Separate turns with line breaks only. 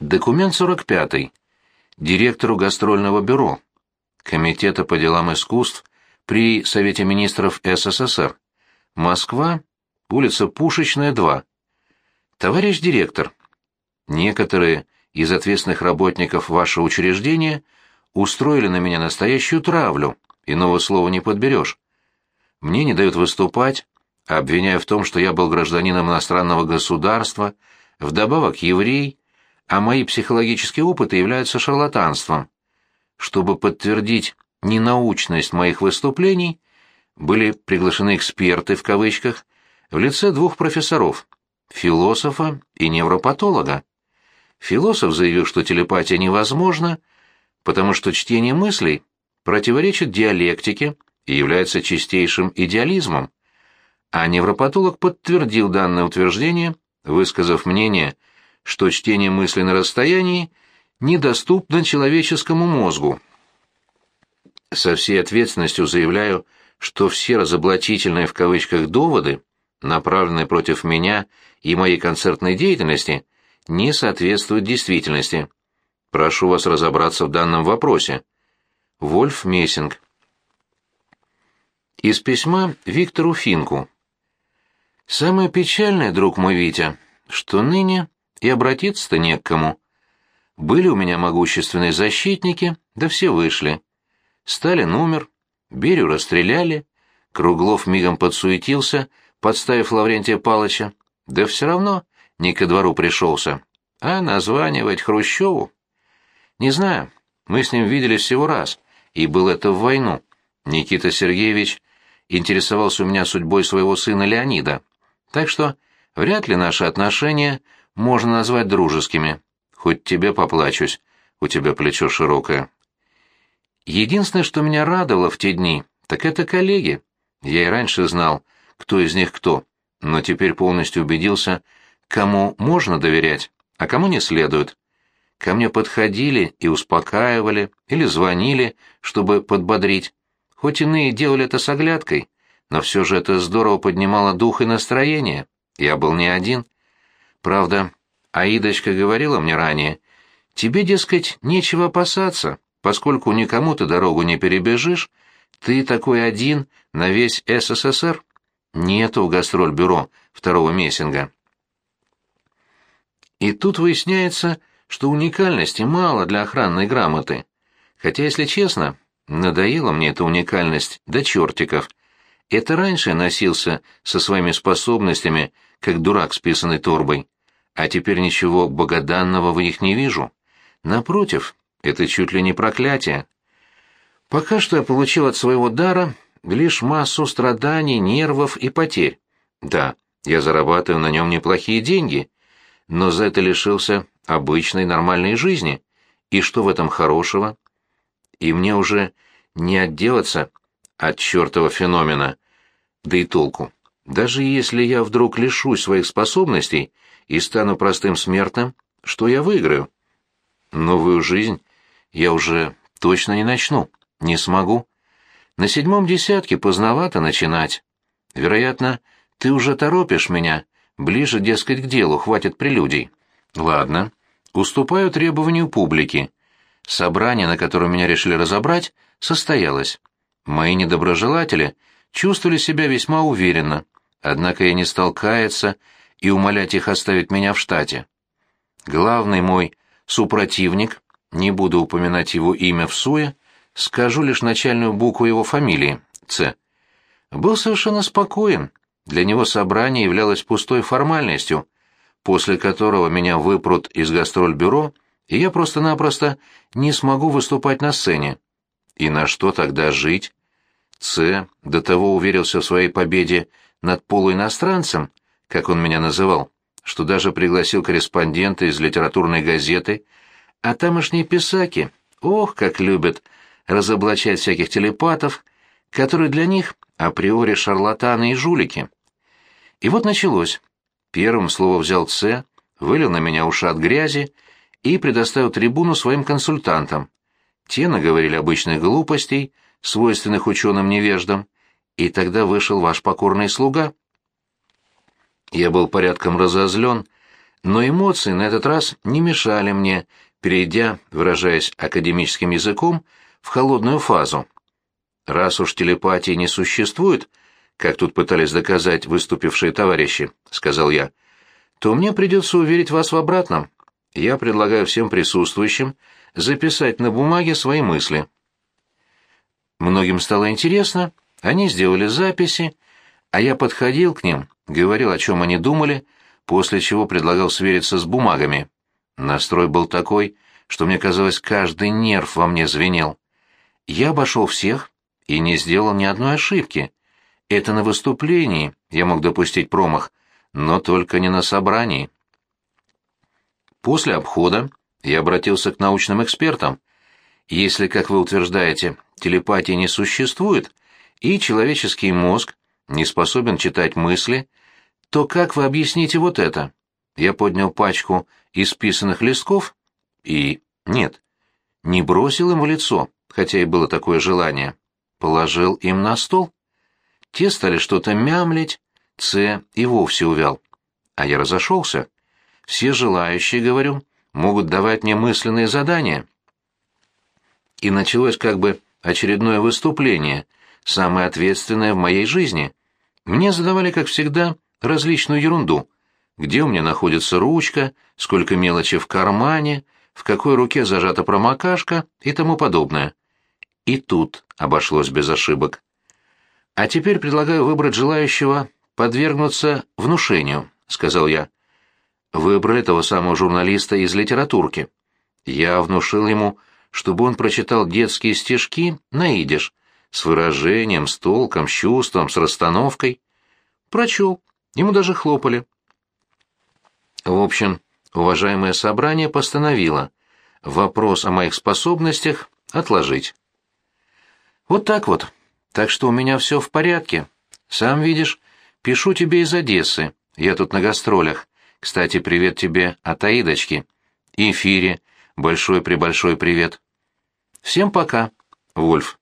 Документ 45. Директору гастрольного бюро. Комитета по делам искусств при Совете министров СССР. Москва, улица Пушечная, 2. Товарищ директор, некоторые из ответственных работников вашего учреждения устроили на меня настоящую травлю, иного слова не подберешь. Мне не дают выступать, обвиняя в том, что я был гражданином иностранного государства, вдобавок еврей, а мои психологические опыты являются шарлатанством. Чтобы подтвердить ненаучность моих выступлений, были приглашены эксперты в кавычках в лице двух профессоров, философа и невропатолога. Философ заявил, что телепатия невозможна, потому что чтение мыслей противоречит диалектике и является чистейшим идеализмом. А невропатолог подтвердил данное утверждение, высказав мнение, что чтение мысли на расстоянии недоступно человеческому мозгу. Со всей ответственностью заявляю, что все разоблачительные в кавычках доводы, направленные против меня и моей концертной деятельности, не соответствуют действительности. Прошу вас разобраться в данном вопросе. Вольф Мессинг. Из письма Виктору Финку. «Самое печальное, друг мой Витя, что ныне и обратиться-то не к кому. Были у меня могущественные защитники, да все вышли. Сталин умер, Берию расстреляли, Круглов мигом подсуетился, подставив Лаврентия Палыча, да все равно не ко двору пришелся. А названивать Хрущеву? Не знаю, мы с ним виделись всего раз, и был это в войну. Никита Сергеевич интересовался у меня судьбой своего сына Леонида, так что вряд ли наши отношения можно назвать дружескими. Хоть тебе поплачусь, у тебя плечо широкое. Единственное, что меня радовало в те дни, так это коллеги. Я и раньше знал, кто из них кто, но теперь полностью убедился, кому можно доверять, а кому не следует. Ко мне подходили и успокаивали, или звонили, чтобы подбодрить. Хоть иные делали это с оглядкой, но все же это здорово поднимало дух и настроение. Я был не один. Правда, Аидочка говорила мне ранее, тебе, дескать, нечего опасаться, поскольку никому ты дорогу не перебежишь, ты такой один на весь СССР. Нету в гастроль-бюро второго мессинга. И тут выясняется, что уникальности мало для охранной грамоты. Хотя, если честно, надоела мне эта уникальность до чертиков. Это раньше носился со своими способностями, как дурак с писаной торбой. А теперь ничего богоданного в них не вижу. Напротив, это чуть ли не проклятие. Пока что я получил от своего дара лишь массу страданий, нервов и потерь. Да, я зарабатываю на нем неплохие деньги, но за это лишился обычной нормальной жизни. И что в этом хорошего? И мне уже не отделаться от чертова феномена. Да и толку. Даже если я вдруг лишусь своих способностей и стану простым смертным, что я выиграю? Новую жизнь я уже точно не начну, не смогу. На седьмом десятке поздновато начинать. Вероятно, ты уже торопишь меня, ближе, дескать, к делу, хватит прелюдий. Ладно, уступаю требованию публики. Собрание, на котором меня решили разобрать, состоялось. Мои недоброжелатели чувствовали себя весьма уверенно, однако я не стал каяться и умолять их оставить меня в штате. Главный мой супротивник, не буду упоминать его имя в суе, скажу лишь начальную букву его фамилии, Ц. Был совершенно спокоен, для него собрание являлось пустой формальностью, после которого меня выпрут из гастроль-бюро, и я просто-напросто не смогу выступать на сцене. И на что тогда жить? Ц. до того уверился в своей победе над полуиностранцем, как он меня называл, что даже пригласил корреспондента из литературной газеты, а тамошние писаки, ох, как любят разоблачать всяких телепатов, которые для них априори шарлатаны и жулики. И вот началось. Первым слово взял Ц, вылил на меня ушат грязи и предоставил трибуну своим консультантам. Те наговорили обычных глупостей, свойственных ученым-невеждам, и тогда вышел ваш покорный слуга. Я был порядком разозлен, Но эмоции на этот раз не мешали мне, перейдя, выражаясь академическим языком, в холодную фазу. Раз уж телепатии не существует, как тут пытались доказать выступившие товарищи, сказал я, то мне придется уверить вас в обратном. Я предлагаю всем присутствующим записать на бумаге свои мысли. Многим стало интересно, они сделали записи, а я подходил к ним, говорил, о чем они думали, после чего предлагал свериться с бумагами. Настрой был такой, что мне казалось, каждый нерв во мне звенел. Я обошел всех и не сделал ни одной ошибки. Это на выступлении я мог допустить промах, но только не на собрании. После обхода я обратился к научным экспертам. Если, как вы утверждаете, телепатии не существует, и человеческий мозг не способен читать мысли, то как вы объясните вот это? Я поднял пачку исписанных листков и... нет, не бросил им в лицо, хотя и было такое желание. Положил им на стол. Те стали что-то мямлить, Ц и вовсе увял. А я разошелся. Все желающие, говорю, могут давать мне мысленные задания. И началось как бы очередное выступление, самое ответственное в моей жизни. Мне задавали, как всегда, различную ерунду. Где у меня находится ручка, сколько мелочи в кармане, в какой руке зажата промокашка и тому подобное. И тут обошлось без ошибок. А теперь предлагаю выбрать желающего подвергнуться внушению, сказал я. Выбрали того самого журналиста из литературки. Я внушил ему, чтобы он прочитал детские стишки на идиш, с выражением, с толком, с чувством, с расстановкой. Прочел, ему даже хлопали. В общем, уважаемое собрание постановило вопрос о моих способностях отложить. Вот так вот. Так что у меня все в порядке. Сам видишь, пишу тебе из Одессы. Я тут на гастролях. Кстати, привет тебе от Аидочки. Эфире. Большой-пребольшой привет. Всем пока, Вольф.